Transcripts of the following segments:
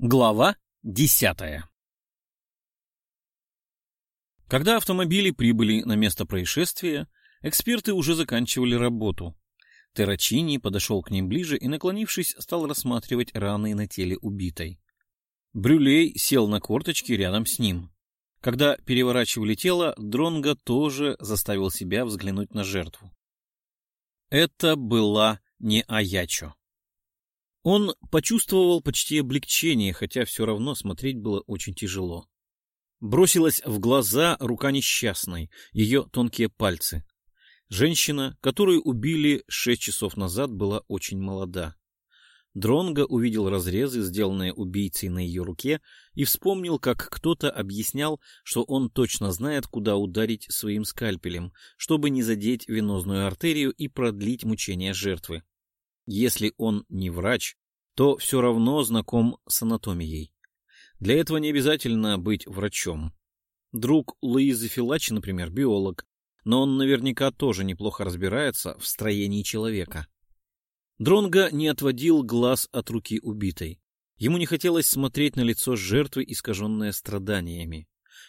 Глава десятая Когда автомобили прибыли на место происшествия, эксперты уже заканчивали работу. Террачини подошел к ним ближе и, наклонившись, стал рассматривать раны на теле убитой. Брюлей сел на корточки рядом с ним. Когда переворачивали тело, Дронго тоже заставил себя взглянуть на жертву. Это была не Аячо. Он почувствовал почти облегчение, хотя все равно смотреть было очень тяжело. Бросилась в глаза рука несчастной, ее тонкие пальцы. Женщина, которую убили шесть часов назад, была очень молода. Дронго увидел разрезы, сделанные убийцей на ее руке, и вспомнил, как кто-то объяснял, что он точно знает, куда ударить своим скальпелем, чтобы не задеть венозную артерию и продлить мучения жертвы. Если он не врач, то все равно знаком с анатомией. Для этого не обязательно быть врачом. Друг Луизы Филачи, например, биолог, но он наверняка тоже неплохо разбирается в строении человека. Дронго не отводил глаз от руки убитой. Ему не хотелось смотреть на лицо жертвы, искаженное страданиями.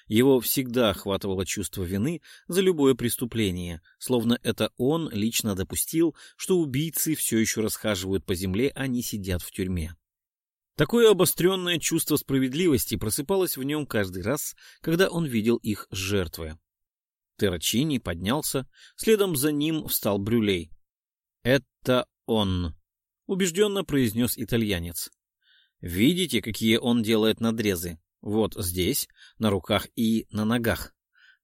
Его всегда охватывало чувство вины за любое преступление, словно это он лично допустил, что убийцы все еще расхаживают по земле, а не сидят в тюрьме. Такое обостренное чувство справедливости просыпалось в нем каждый раз, когда он видел их жертвы. Террачини поднялся, следом за ним встал Брюлей. «Это он», — убежденно произнес итальянец. «Видите, какие он делает надрезы? Вот здесь, на руках и на ногах.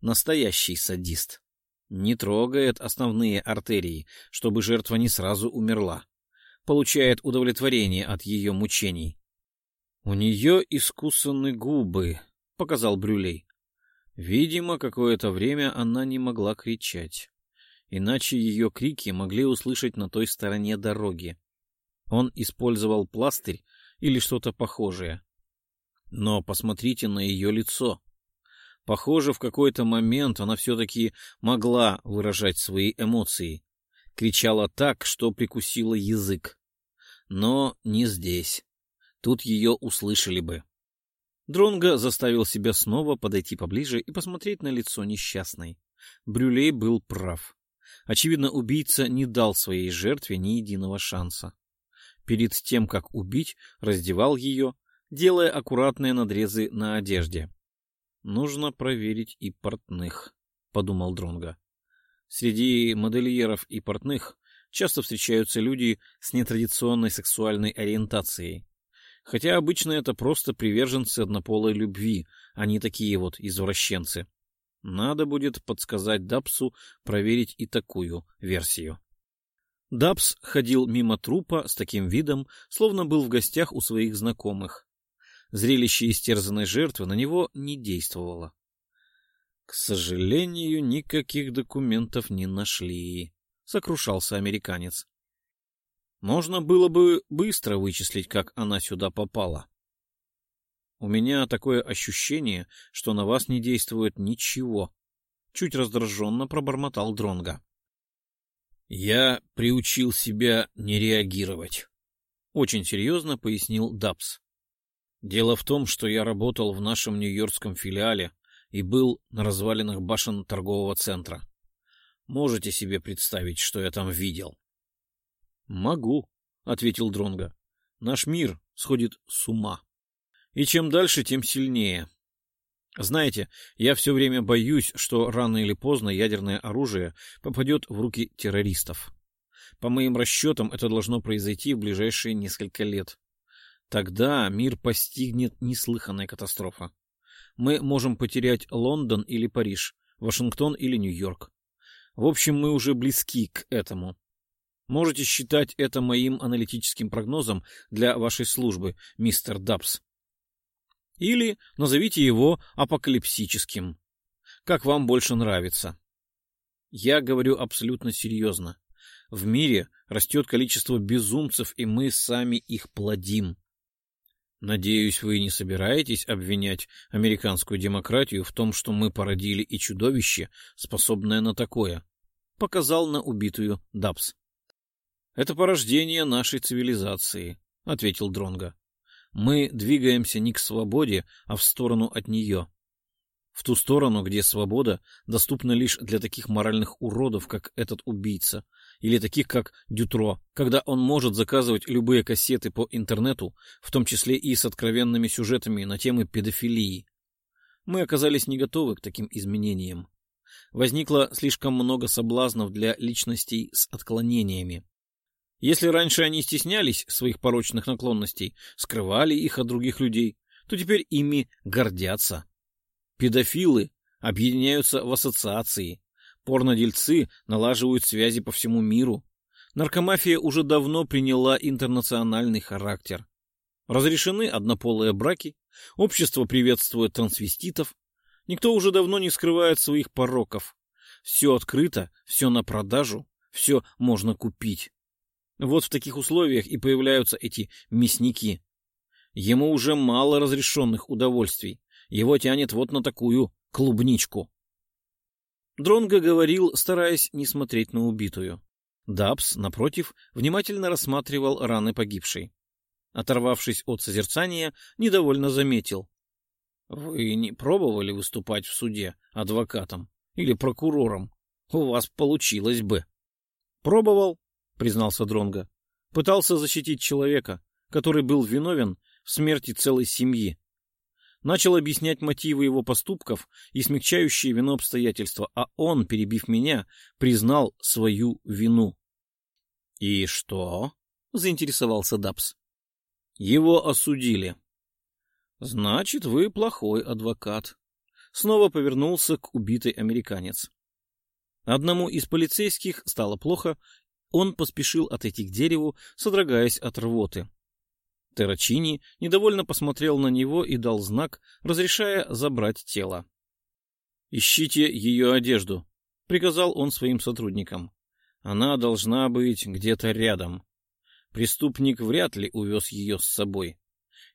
Настоящий садист. Не трогает основные артерии, чтобы жертва не сразу умерла. Получает удовлетворение от ее мучений. — У нее искусаны губы, — показал Брюлей. Видимо, какое-то время она не могла кричать. Иначе ее крики могли услышать на той стороне дороги. Он использовал пластырь или что-то похожее. Но посмотрите на ее лицо. Похоже, в какой-то момент она все-таки могла выражать свои эмоции. Кричала так, что прикусила язык. Но не здесь. Тут ее услышали бы. Дронго заставил себя снова подойти поближе и посмотреть на лицо несчастной. Брюлей был прав. Очевидно, убийца не дал своей жертве ни единого шанса. Перед тем, как убить, раздевал ее, делая аккуратные надрезы на одежде. Нужно проверить и портных, подумал Дронга. Среди модельеров и портных часто встречаются люди с нетрадиционной сексуальной ориентацией. Хотя обычно это просто приверженцы однополой любви, а не такие вот извращенцы. Надо будет подсказать Дапсу проверить и такую версию. Дапс ходил мимо трупа с таким видом, словно был в гостях у своих знакомых. Зрелище истерзанной жертвы на него не действовало. — К сожалению, никаких документов не нашли, — сокрушался американец. — Можно было бы быстро вычислить, как она сюда попала. — У меня такое ощущение, что на вас не действует ничего, — чуть раздраженно пробормотал Дронга. Я приучил себя не реагировать, — очень серьезно пояснил Дабс. Дело в том, что я работал в нашем нью-йоркском филиале и был на развалинах башен торгового центра. Можете себе представить, что я там видел? — Могу, — ответил Дронга. Наш мир сходит с ума. И чем дальше, тем сильнее. Знаете, я все время боюсь, что рано или поздно ядерное оружие попадет в руки террористов. По моим расчетам, это должно произойти в ближайшие несколько лет. Тогда мир постигнет неслыханная катастрофа. Мы можем потерять Лондон или Париж, Вашингтон или Нью-Йорк. В общем, мы уже близки к этому. Можете считать это моим аналитическим прогнозом для вашей службы, мистер Дабс. Или назовите его апокалипсическим. Как вам больше нравится. Я говорю абсолютно серьезно. В мире растет количество безумцев, и мы сами их плодим. Надеюсь, вы не собираетесь обвинять американскую демократию в том, что мы породили и чудовище, способное на такое, показал на убитую Дабс. Это порождение нашей цивилизации, ответил Дронга. Мы двигаемся не к свободе, а в сторону от нее. В ту сторону, где свобода доступна лишь для таких моральных уродов, как этот убийца, или таких, как Дютро, когда он может заказывать любые кассеты по интернету, в том числе и с откровенными сюжетами на темы педофилии. Мы оказались не готовы к таким изменениям. Возникло слишком много соблазнов для личностей с отклонениями. Если раньше они стеснялись своих порочных наклонностей, скрывали их от других людей, то теперь ими гордятся. Педофилы объединяются в ассоциации. Порнодельцы налаживают связи по всему миру. Наркомафия уже давно приняла интернациональный характер. Разрешены однополые браки, общество приветствует трансвеститов. Никто уже давно не скрывает своих пороков. Все открыто, все на продажу, все можно купить. Вот в таких условиях и появляются эти мясники. Ему уже мало разрешенных удовольствий. Его тянет вот на такую клубничку. Дронго говорил, стараясь не смотреть на убитую. Дабс, напротив, внимательно рассматривал раны погибшей. Оторвавшись от созерцания, недовольно заметил. — Вы не пробовали выступать в суде адвокатом или прокурором? У вас получилось бы. — Пробовал, — признался Дронго. — Пытался защитить человека, который был виновен в смерти целой семьи начал объяснять мотивы его поступков и смягчающие вину обстоятельства, а он, перебив меня, признал свою вину. — И что? — заинтересовался Дабс. — Его осудили. — Значит, вы плохой адвокат. Снова повернулся к убитой американец. Одному из полицейских стало плохо, он поспешил отойти к дереву, содрогаясь от рвоты. Террачини недовольно посмотрел на него и дал знак, разрешая забрать тело. «Ищите ее одежду», — приказал он своим сотрудникам. «Она должна быть где-то рядом. Преступник вряд ли увез ее с собой.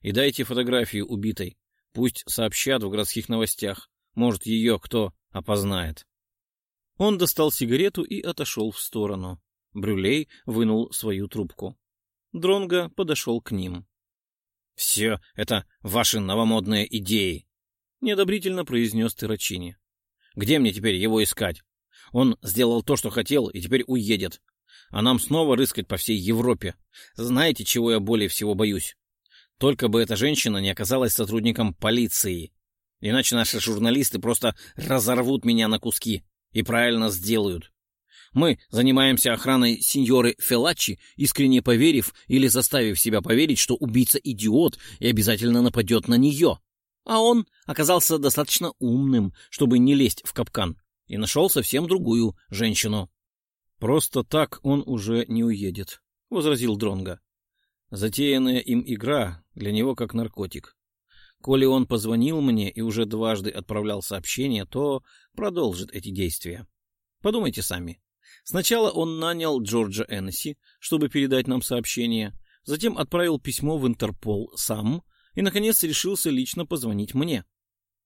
И дайте фотографию убитой. Пусть сообщат в городских новостях. Может, ее кто опознает». Он достал сигарету и отошел в сторону. Брюлей вынул свою трубку. Дронго подошел к ним. «Все это ваши новомодные идеи», — неодобрительно произнес Тырачини. «Где мне теперь его искать? Он сделал то, что хотел, и теперь уедет. А нам снова рыскать по всей Европе. Знаете, чего я более всего боюсь? Только бы эта женщина не оказалась сотрудником полиции. Иначе наши журналисты просто разорвут меня на куски и правильно сделают. Мы занимаемся охраной сеньоры Фелачи, искренне поверив или заставив себя поверить, что убийца идиот и обязательно нападет на нее. А он оказался достаточно умным, чтобы не лезть в капкан, и нашел совсем другую женщину. «Просто так он уже не уедет», — возразил Дронга. «Затеянная им игра для него как наркотик. Коли он позвонил мне и уже дважды отправлял сообщение, то продолжит эти действия. Подумайте сами. Сначала он нанял Джорджа Эннесси, чтобы передать нам сообщение, затем отправил письмо в Интерпол сам и, наконец, решился лично позвонить мне.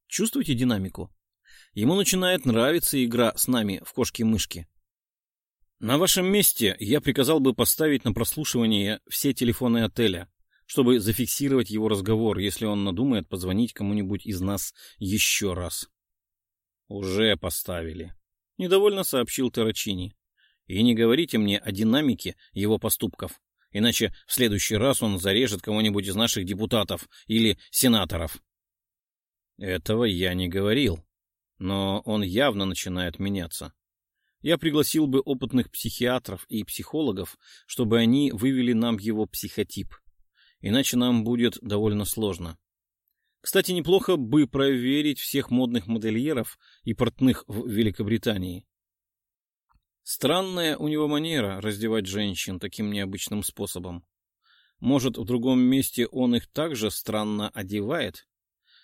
Чувствуете динамику? Ему начинает нравиться игра с нами в кошки-мышки. На вашем месте я приказал бы поставить на прослушивание все телефоны отеля, чтобы зафиксировать его разговор, если он надумает позвонить кому-нибудь из нас еще раз. — Уже поставили, — недовольно сообщил Тарачини. И не говорите мне о динамике его поступков, иначе в следующий раз он зарежет кого-нибудь из наших депутатов или сенаторов. Этого я не говорил, но он явно начинает меняться. Я пригласил бы опытных психиатров и психологов, чтобы они вывели нам его психотип. Иначе нам будет довольно сложно. Кстати, неплохо бы проверить всех модных модельеров и портных в Великобритании. Странная у него манера раздевать женщин таким необычным способом. Может, в другом месте он их также странно одевает?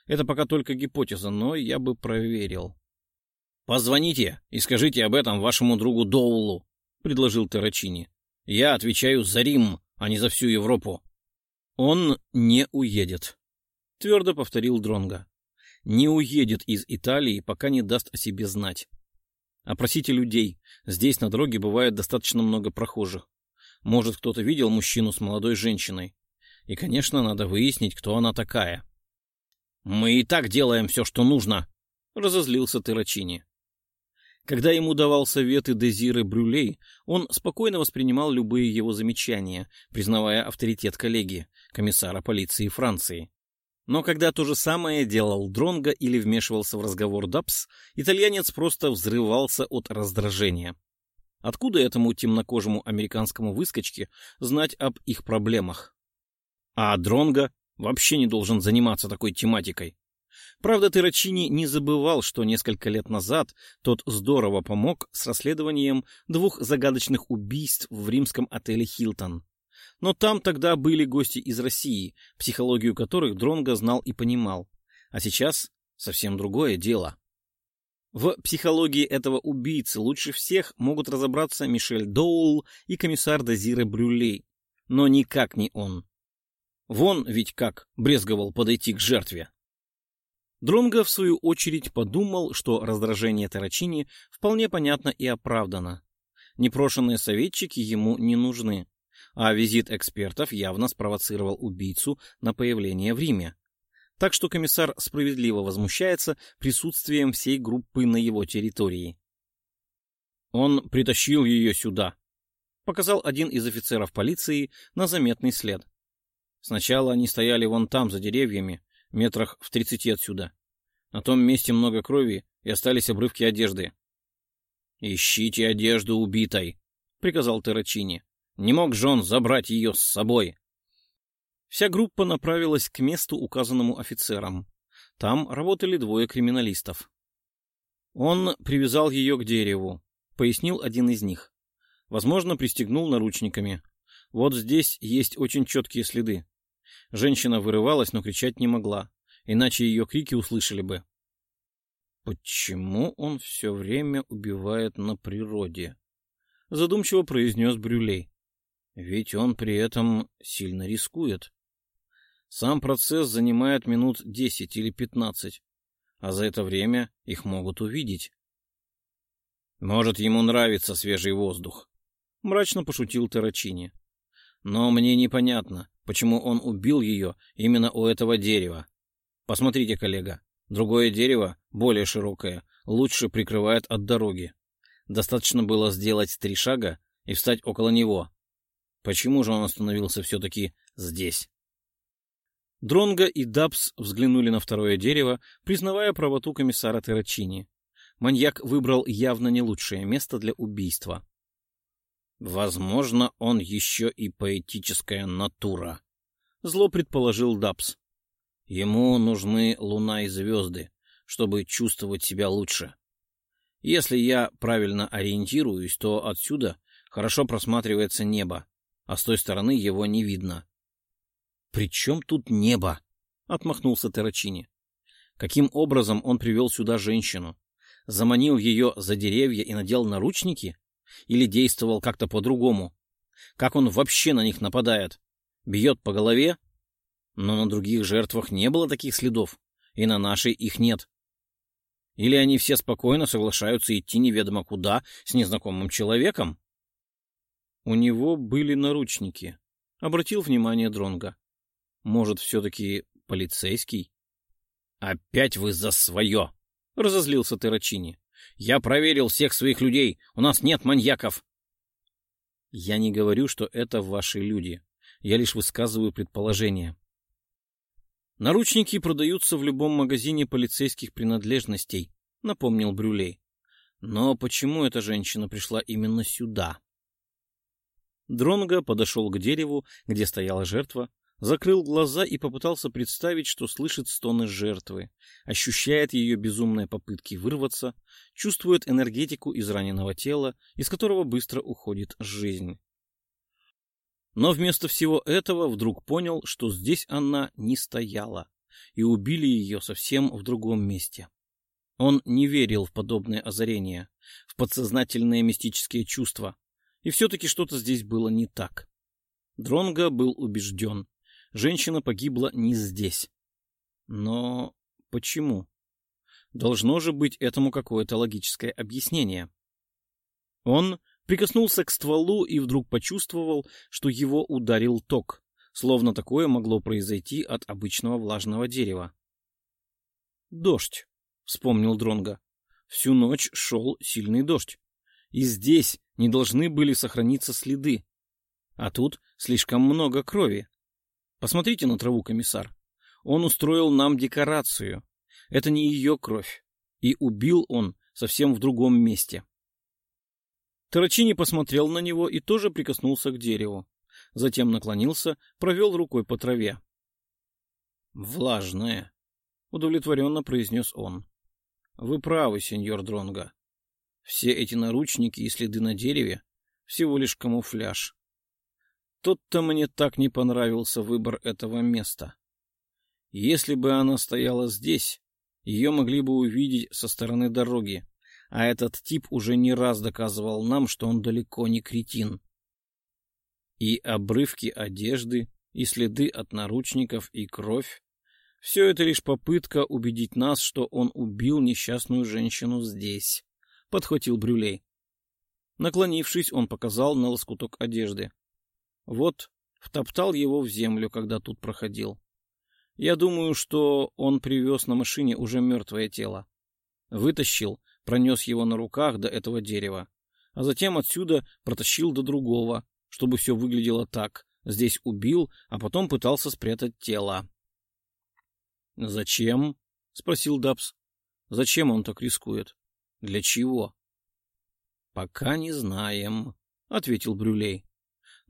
Это пока только гипотеза, но я бы проверил. — Позвоните и скажите об этом вашему другу Доулу, — предложил Террачини. — Я отвечаю за Рим, а не за всю Европу. — Он не уедет, — твердо повторил Дронга. Не уедет из Италии, пока не даст о себе знать. Опросите людей. Здесь на дороге бывает достаточно много прохожих. Может, кто-то видел мужчину с молодой женщиной. И, конечно, надо выяснить, кто она такая. «Мы и так делаем все, что нужно», — разозлился Террачини. Когда ему давал советы Дезиры Брюлей, он спокойно воспринимал любые его замечания, признавая авторитет коллеги, комиссара полиции Франции. Но когда то же самое делал Дронга или вмешивался в разговор Дабс, итальянец просто взрывался от раздражения. Откуда этому темнокожему американскому выскочке знать об их проблемах? А Дронга вообще не должен заниматься такой тематикой. Правда, Террачини не забывал, что несколько лет назад тот здорово помог с расследованием двух загадочных убийств в римском отеле «Хилтон». Но там тогда были гости из России, психологию которых Дронго знал и понимал. А сейчас совсем другое дело. В психологии этого убийцы лучше всех могут разобраться Мишель Доул и комиссар Дозире Брюлей, но никак не он. Вон ведь как брезговал подойти к жертве. Дронго, в свою очередь, подумал, что раздражение Тарачини вполне понятно и оправдано. Непрошенные советчики ему не нужны, а визит экспертов явно спровоцировал убийцу на появление в Риме. Так что комиссар справедливо возмущается присутствием всей группы на его территории. «Он притащил ее сюда», — показал один из офицеров полиции на заметный след. Сначала они стояли вон там, за деревьями, метрах в тридцати отсюда. На том месте много крови и остались обрывки одежды. «Ищите одежду убитой», — приказал Террачини. «Не мог Джон забрать ее с собой». Вся группа направилась к месту, указанному офицером. Там работали двое криминалистов. Он привязал ее к дереву, пояснил один из них. Возможно, пристегнул наручниками. Вот здесь есть очень четкие следы. Женщина вырывалась, но кричать не могла, иначе ее крики услышали бы. «Почему он все время убивает на природе?» — задумчиво произнес Брюлей. «Ведь он при этом сильно рискует. Сам процесс занимает минут десять или пятнадцать, а за это время их могут увидеть». «Может, ему нравится свежий воздух», — мрачно пошутил Тарачини. «Но мне непонятно, почему он убил ее именно у этого дерева. Посмотрите, коллега, другое дерево, более широкое, лучше прикрывает от дороги. Достаточно было сделать три шага и встать около него. Почему же он остановился все-таки здесь? Дронго и Дабс взглянули на второе дерево, признавая правоту комиссара Террачини. Маньяк выбрал явно не лучшее место для убийства. Возможно, он еще и поэтическая натура. Зло предположил Дабс. Ему нужны луна и звезды, чтобы чувствовать себя лучше. Если я правильно ориентируюсь, то отсюда хорошо просматривается небо, а с той стороны его не видно. — При чем тут небо? — отмахнулся Террачини. Каким образом он привел сюда женщину? Заманил ее за деревья и надел наручники? Или действовал как-то по-другому? Как он вообще на них нападает? Бьет по голове? Но на других жертвах не было таких следов, и на нашей их нет. Или они все спокойно соглашаются идти неведомо куда с незнакомым человеком? У него были наручники. Обратил внимание Дронга. Может, все-таки полицейский? Опять вы за свое! Разозлился Террачини. Я проверил всех своих людей. У нас нет маньяков. Я не говорю, что это ваши люди. Я лишь высказываю предположение. Наручники продаются в любом магазине полицейских принадлежностей, напомнил Брюлей. Но почему эта женщина пришла именно сюда? Дронго подошел к дереву, где стояла жертва, закрыл глаза и попытался представить, что слышит стоны жертвы, ощущает ее безумные попытки вырваться, чувствует энергетику израненного тела, из которого быстро уходит жизнь. Но вместо всего этого вдруг понял, что здесь она не стояла, и убили ее совсем в другом месте. Он не верил в подобное озарение, в подсознательные мистические чувства, и все-таки что-то здесь было не так. Дронго был убежден, женщина погибла не здесь. Но почему? Должно же быть этому какое-то логическое объяснение. Он прикоснулся к стволу и вдруг почувствовал, что его ударил ток, словно такое могло произойти от обычного влажного дерева. «Дождь», — вспомнил Дронга. «Всю ночь шел сильный дождь, и здесь не должны были сохраниться следы. А тут слишком много крови. Посмотрите на траву, комиссар. Он устроил нам декорацию. Это не ее кровь. И убил он совсем в другом месте. Тарачини посмотрел на него и тоже прикоснулся к дереву. Затем наклонился, провел рукой по траве. «Влажная», — удовлетворенно произнес он. «Вы правы, сеньор Дронга. Все эти наручники и следы на дереве — всего лишь камуфляж. Тот-то мне так не понравился выбор этого места. Если бы она стояла здесь, ее могли бы увидеть со стороны дороги, а этот тип уже не раз доказывал нам, что он далеко не кретин. И обрывки одежды, и следы от наручников, и кровь — все это лишь попытка убедить нас, что он убил несчастную женщину здесь, — подхватил Брюлей. Наклонившись, он показал на лоскуток одежды. Вот, втоптал его в землю, когда тут проходил. Я думаю, что он привез на машине уже мертвое тело. Вытащил, пронес его на руках до этого дерева, а затем отсюда протащил до другого, чтобы все выглядело так. Здесь убил, а потом пытался спрятать тело. «Зачем?» — спросил Дабс. «Зачем он так рискует? Для чего?» «Пока не знаем», — ответил Брюлей.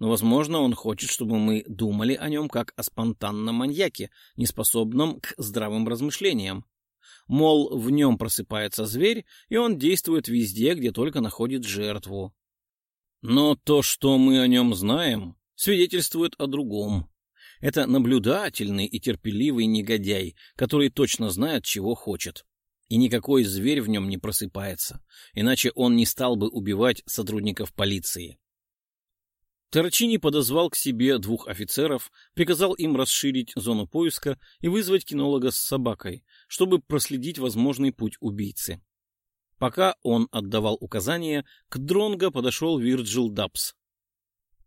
Но, возможно, он хочет, чтобы мы думали о нем как о спонтанном маньяке, неспособном к здравым размышлениям. Мол, в нем просыпается зверь, и он действует везде, где только находит жертву. Но то, что мы о нем знаем, свидетельствует о другом. Это наблюдательный и терпеливый негодяй, который точно знает, чего хочет. И никакой зверь в нем не просыпается, иначе он не стал бы убивать сотрудников полиции. Тарачини подозвал к себе двух офицеров, приказал им расширить зону поиска и вызвать кинолога с собакой, чтобы проследить возможный путь убийцы. Пока он отдавал указания, к Дронго подошел Вирджил Дабс.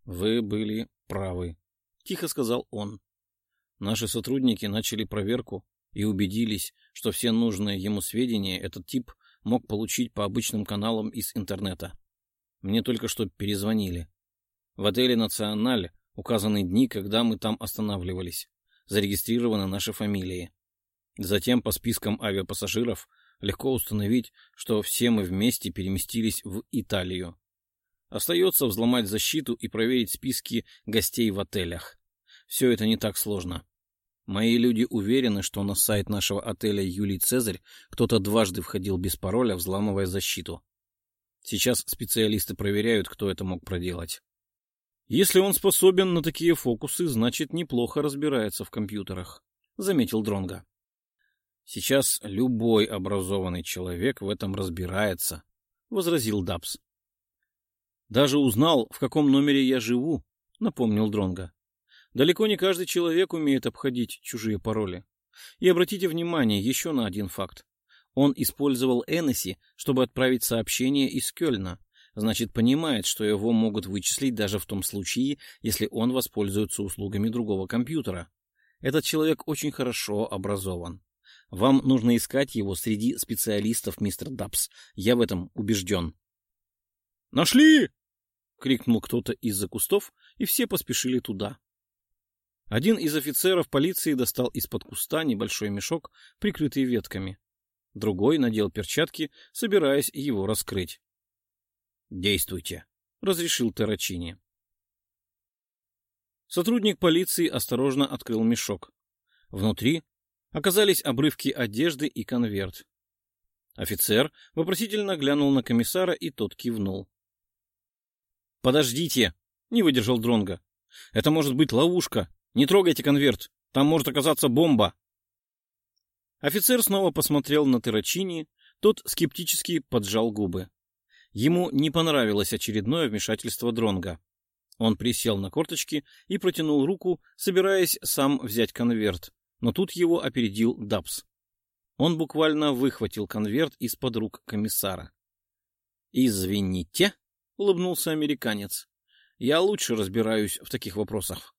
«Вы были правы», — тихо сказал он. «Наши сотрудники начали проверку и убедились, что все нужные ему сведения этот тип мог получить по обычным каналам из интернета. Мне только что перезвонили. В отеле «Националь» указаны дни, когда мы там останавливались. Зарегистрированы наши фамилии. Затем по спискам авиапассажиров легко установить, что все мы вместе переместились в Италию. Остается взломать защиту и проверить списки гостей в отелях. Все это не так сложно. Мои люди уверены, что на сайт нашего отеля «Юлий Цезарь» кто-то дважды входил без пароля, взламывая защиту. Сейчас специалисты проверяют, кто это мог проделать. Если он способен на такие фокусы, значит, неплохо разбирается в компьютерах, заметил Дронга. Сейчас любой образованный человек в этом разбирается, возразил Дабс. Даже узнал, в каком номере я живу, напомнил Дронга. Далеко не каждый человек умеет обходить чужие пароли. И обратите внимание еще на один факт. Он использовал Эннесси, чтобы отправить сообщение из Кёльна, значит, понимает, что его могут вычислить даже в том случае, если он воспользуется услугами другого компьютера. Этот человек очень хорошо образован. Вам нужно искать его среди специалистов, мистер Дабс. Я в этом убежден. «Нашли!» — крикнул кто-то из-за кустов, и все поспешили туда. Один из офицеров полиции достал из-под куста небольшой мешок, прикрытый ветками. Другой надел перчатки, собираясь его раскрыть. «Действуйте», — разрешил Террачини. Сотрудник полиции осторожно открыл мешок. Внутри оказались обрывки одежды и конверт. Офицер вопросительно глянул на комиссара, и тот кивнул. «Подождите!» — не выдержал Дронга. «Это может быть ловушка. Не трогайте конверт. Там может оказаться бомба». Офицер снова посмотрел на Террачини, тот скептически поджал губы. Ему не понравилось очередное вмешательство Дронга. Он присел на корточки и протянул руку, собираясь сам взять конверт, но тут его опередил Дабс. Он буквально выхватил конверт из-под рук комиссара. «Извините», — улыбнулся американец, — «я лучше разбираюсь в таких вопросах».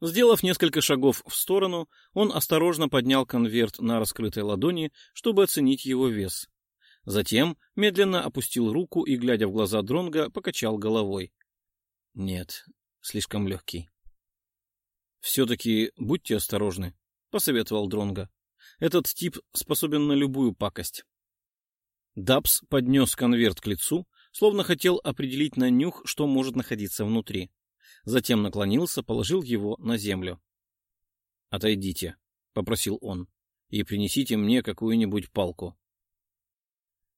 Сделав несколько шагов в сторону, он осторожно поднял конверт на раскрытой ладони, чтобы оценить его вес. Затем медленно опустил руку и, глядя в глаза Дронга, покачал головой. Нет, слишком легкий. Все-таки будьте осторожны, посоветовал Дронга. Этот тип способен на любую пакость. Дабс поднес конверт к лицу, словно хотел определить на нюх, что может находиться внутри. Затем наклонился, положил его на землю. «Отойдите», — попросил он, — «и принесите мне какую-нибудь палку».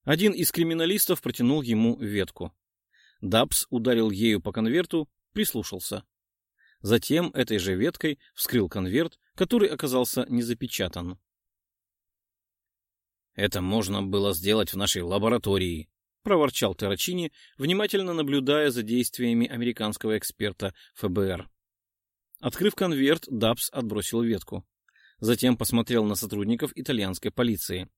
Один из криминалистов протянул ему ветку. Дабс ударил ею по конверту, прислушался. Затем этой же веткой вскрыл конверт, который оказался не запечатан. «Это можно было сделать в нашей лаборатории», — проворчал Террачини, внимательно наблюдая за действиями американского эксперта ФБР. Открыв конверт, Дабс отбросил ветку. Затем посмотрел на сотрудников итальянской полиции.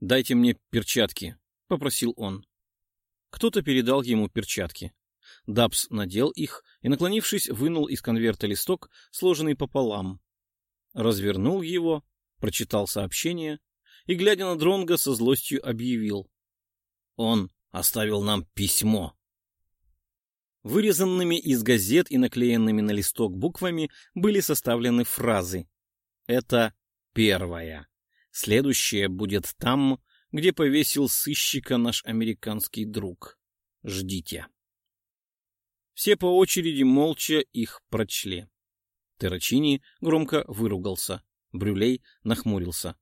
«Дайте мне перчатки», — попросил он. Кто-то передал ему перчатки. Дабс надел их и, наклонившись, вынул из конверта листок, сложенный пополам. Развернул его, прочитал сообщение и, глядя на Дронга, со злостью объявил. Он оставил нам письмо. Вырезанными из газет и наклеенными на листок буквами были составлены фразы. Это первая. Следующее будет там, где повесил сыщика наш американский друг. Ждите. Все по очереди молча их прочли. Террачини громко выругался. Брюлей нахмурился.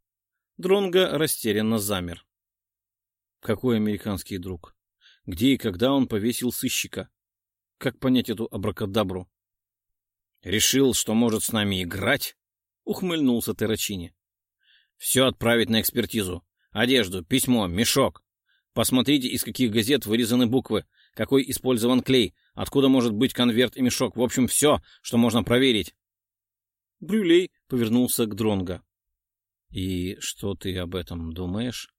Дронго растерянно замер. Какой американский друг? Где и когда он повесил сыщика? Как понять эту абракадабру? Решил, что может с нами играть? Ухмыльнулся Террачини. Все отправить на экспертизу. Одежду, письмо, мешок. Посмотрите, из каких газет вырезаны буквы, какой использован клей, откуда может быть конверт и мешок. В общем, все, что можно проверить. Брюлей повернулся к Дронго. И что ты об этом думаешь?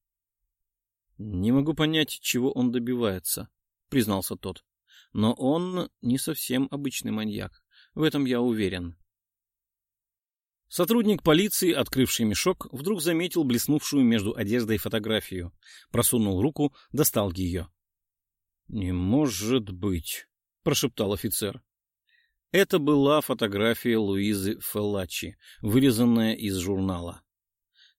Не могу понять, чего он добивается, признался тот. Но он не совсем обычный маньяк. В этом я уверен. Сотрудник полиции, открывший мешок, вдруг заметил блеснувшую между одеждой фотографию. Просунул руку, достал ее. «Не может быть», — прошептал офицер. Это была фотография Луизы Феллачи, вырезанная из журнала.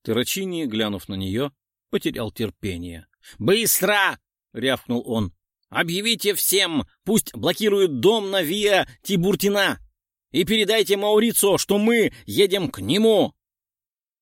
Террачини, глянув на нее, потерял терпение. «Быстро!» — рявкнул он. «Объявите всем! Пусть блокируют дом на Виа Тибуртина! И передайте Маурицо, что мы едем к нему!»